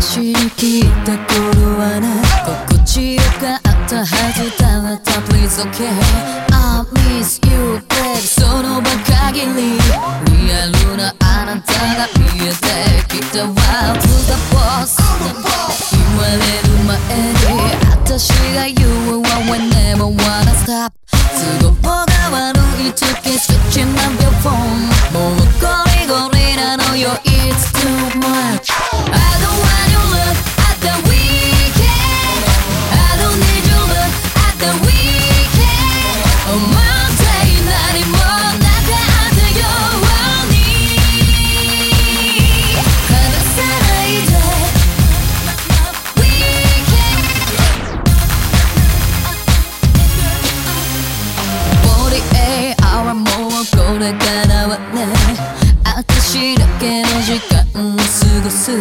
走り切った頃はな心地よかったはずだった Please okay I miss you babe その場限りリアルなあなたが見えてきたわ To the boss 言われる前に私が言う I will never wanna stop 都合が悪い時 Switching on your phone れからはね私だけの時間を過ごす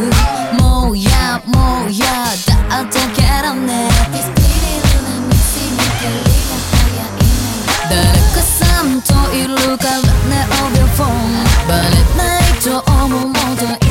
もうやもうやだったけどね誰かさんといるからね on your phone バレないと思うもと